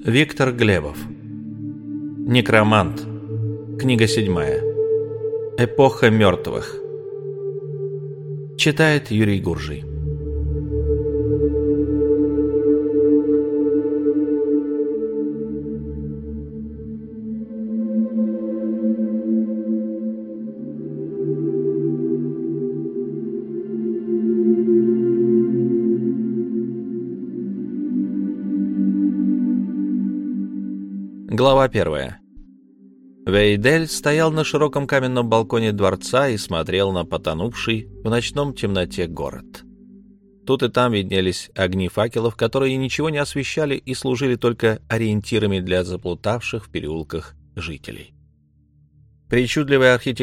Виктор Глебов. Некромант. Книга седьмая. Эпоха мертвых. Читает Юрий Гуржий. Глава первая. Вейдель стоял на широком каменном балконе дворца и смотрел на потонувший в ночном темноте город. Тут и там виднелись огни факелов, которые ничего не освещали и служили только ориентирами для заплутавших в переулках жителей. Причудливая архитектура